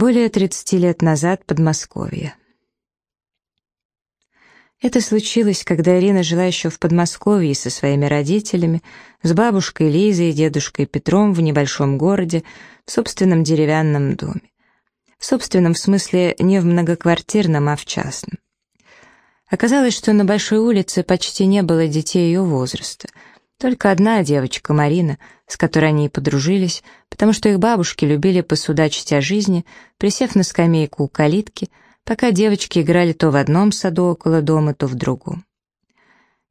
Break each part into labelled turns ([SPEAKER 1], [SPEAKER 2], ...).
[SPEAKER 1] Более 30 лет назад Подмосковье. Это случилось, когда Ирина жила еще в Подмосковье со своими родителями, с бабушкой Лизой и дедушкой Петром в небольшом городе, в собственном деревянном доме. В собственном смысле не в многоквартирном, а в частном. Оказалось, что на Большой улице почти не было детей ее возраста. Только одна девочка, Марина, с которой они и подружились, потому что их бабушки любили посудачить о жизни, присев на скамейку у калитки, пока девочки играли то в одном саду около дома, то в другом.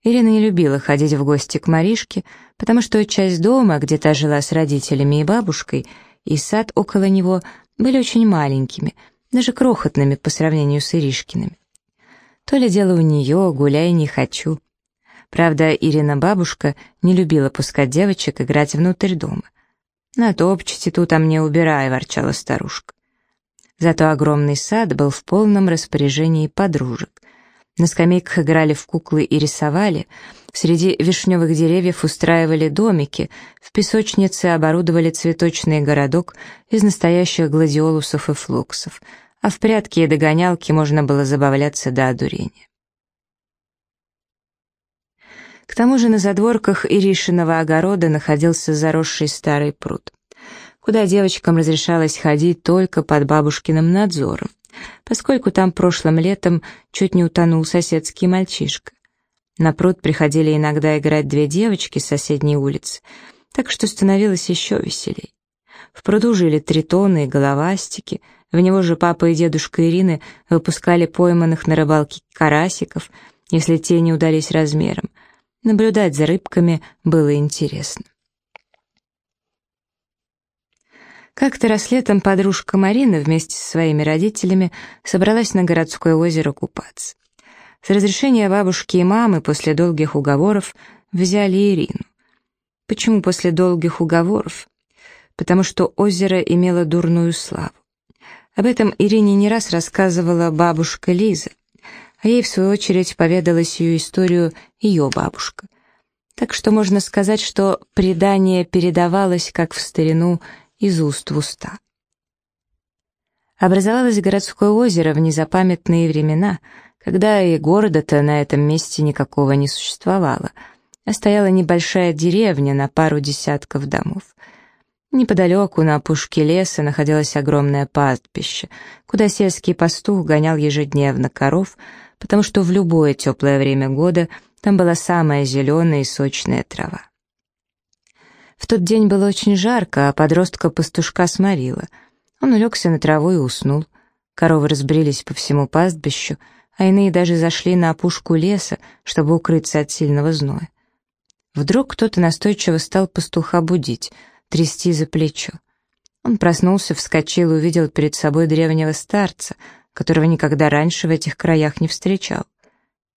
[SPEAKER 1] Ирина не любила ходить в гости к Маришке, потому что часть дома, где та жила с родителями и бабушкой, и сад около него были очень маленькими, даже крохотными по сравнению с Иришкиными. То ли дело у нее, гуляй не хочу. Правда, Ирина бабушка не любила пускать девочек играть внутрь дома. «Натопчите тут, а мне убирай», — ворчала старушка. Зато огромный сад был в полном распоряжении подружек. На скамейках играли в куклы и рисовали, среди вишневых деревьев устраивали домики, в песочнице оборудовали цветочный городок из настоящих гладиолусов и флоксов, а в прятки и догонялки можно было забавляться до одурения. К тому же на задворках Иришиного огорода находился заросший старый пруд, куда девочкам разрешалось ходить только под бабушкиным надзором поскольку там прошлым летом чуть не утонул соседский мальчишка. На пруд приходили иногда играть две девочки с соседней улицы, так что становилось еще веселей. В пруду жили тритоны и головастики, в него же папа и дедушка Ирины выпускали пойманных на рыбалке карасиков, если те не удались размером. Наблюдать за рыбками было интересно. Как-то раз летом подружка Марина вместе со своими родителями собралась на городское озеро купаться. С разрешения бабушки и мамы после долгих уговоров взяли Ирину. Почему после долгих уговоров? Потому что озеро имело дурную славу. Об этом Ирине не раз рассказывала бабушка Лиза, а ей, в свою очередь, поведала ее историю ее бабушка. Так что можно сказать, что предание передавалось, как в старину, из уст в уста. Образовалось городское озеро в незапамятные времена, когда и города-то на этом месте никакого не существовало, а стояла небольшая деревня на пару десятков домов. Неподалеку, на опушке леса, находилось огромное пастбище, куда сельский пастух гонял ежедневно коров, потому что в любое теплое время года там была самая зеленая и сочная трава. В тот день было очень жарко, а подростка-пастушка сморила. Он улегся на траву и уснул. Коровы разбрелись по всему пастбищу, а иные даже зашли на опушку леса, чтобы укрыться от сильного зноя. Вдруг кто-то настойчиво стал пастуха будить, трясти за плечо. Он проснулся, вскочил и увидел перед собой древнего старца, которого никогда раньше в этих краях не встречал.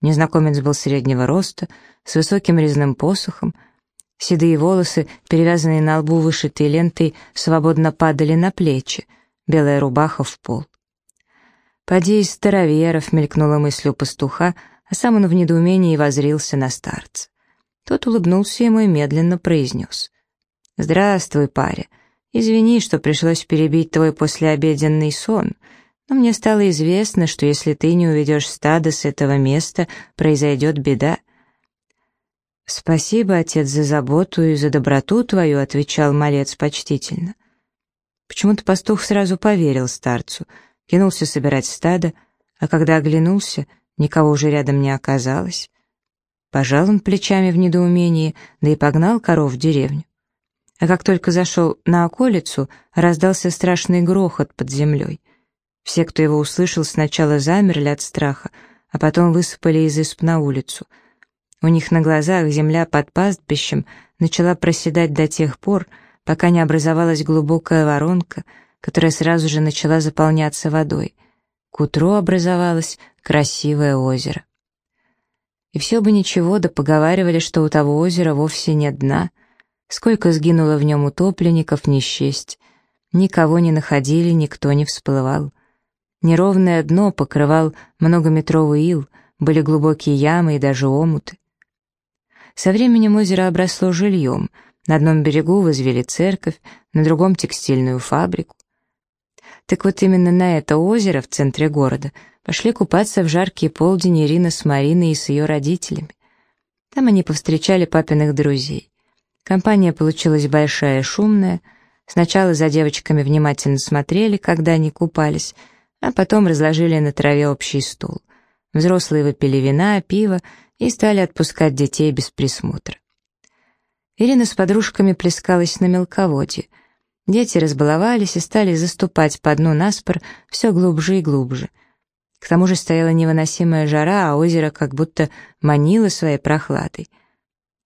[SPEAKER 1] Незнакомец был среднего роста, с высоким резным посохом, Седые волосы, перевязанные на лбу вышитой лентой, свободно падали на плечи, белая рубаха в пол. «Поди из староверов», — мелькнула мысль у пастуха, а сам он в недоумении возрился на старца. Тот улыбнулся ему и медленно произнес. «Здравствуй, паря. Извини, что пришлось перебить твой послеобеденный сон, но мне стало известно, что если ты не уведешь стадо с этого места, произойдет беда. «Спасибо, отец, за заботу и за доброту твою», — отвечал малец почтительно. Почему-то пастух сразу поверил старцу, кинулся собирать стадо, а когда оглянулся, никого уже рядом не оказалось. Пожал он плечами в недоумении, да и погнал коров в деревню. А как только зашел на околицу, раздался страшный грохот под землей. Все, кто его услышал, сначала замерли от страха, а потом высыпали из исп на улицу — у них на глазах земля под пастбищем начала проседать до тех пор, пока не образовалась глубокая воронка, которая сразу же начала заполняться водой. К утру образовалось красивое озеро. И все бы ничего, да поговаривали, что у того озера вовсе нет дна. Сколько сгинуло в нем утопленников, не счесть. Никого не находили, никто не всплывал. Неровное дно покрывал многометровый ил, были глубокие ямы и даже омуты. Со временем озеро обросло жильем. На одном берегу возвели церковь, на другом — текстильную фабрику. Так вот именно на это озеро в центре города пошли купаться в жаркий полдень Ирина с Мариной и с ее родителями. Там они повстречали папиных друзей. Компания получилась большая и шумная. Сначала за девочками внимательно смотрели, когда они купались, а потом разложили на траве общий стул. Взрослые выпили вина, пиво и стали отпускать детей без присмотра. Ирина с подружками плескалась на мелководье. Дети разбаловались и стали заступать по дну наспор все глубже и глубже. К тому же стояла невыносимая жара, а озеро как будто манило своей прохладой.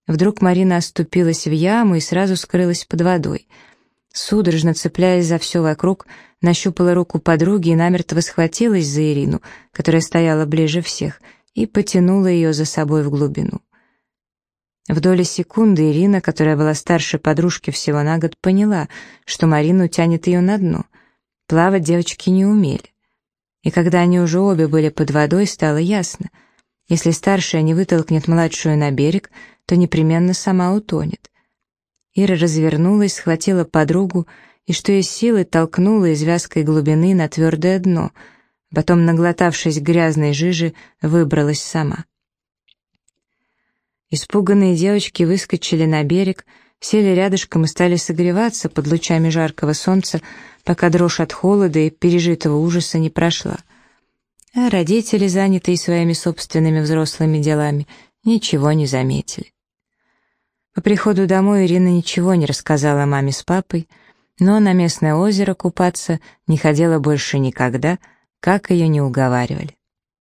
[SPEAKER 1] Вдруг Марина оступилась в яму и сразу скрылась под водой. Судорожно цепляясь за все вокруг, нащупала руку подруги и намертво схватилась за Ирину, которая стояла ближе всех, и потянула ее за собой в глубину. В доли секунды Ирина, которая была старше подружки всего на год, поняла, что Марину тянет ее на дно. Плавать девочки не умели. И когда они уже обе были под водой, стало ясно. Если старшая не вытолкнет младшую на берег, то непременно сама утонет. Ира развернулась, схватила подругу и, что из силы, толкнула из вязкой глубины на твердое дно, потом, наглотавшись грязной жижи, выбралась сама. Испуганные девочки выскочили на берег, сели рядышком и стали согреваться под лучами жаркого солнца, пока дрожь от холода и пережитого ужаса не прошла. А родители, занятые своими собственными взрослыми делами, ничего не заметили. По приходу домой Ирина ничего не рассказала маме с папой, но на местное озеро купаться не ходила больше никогда, как ее не уговаривали.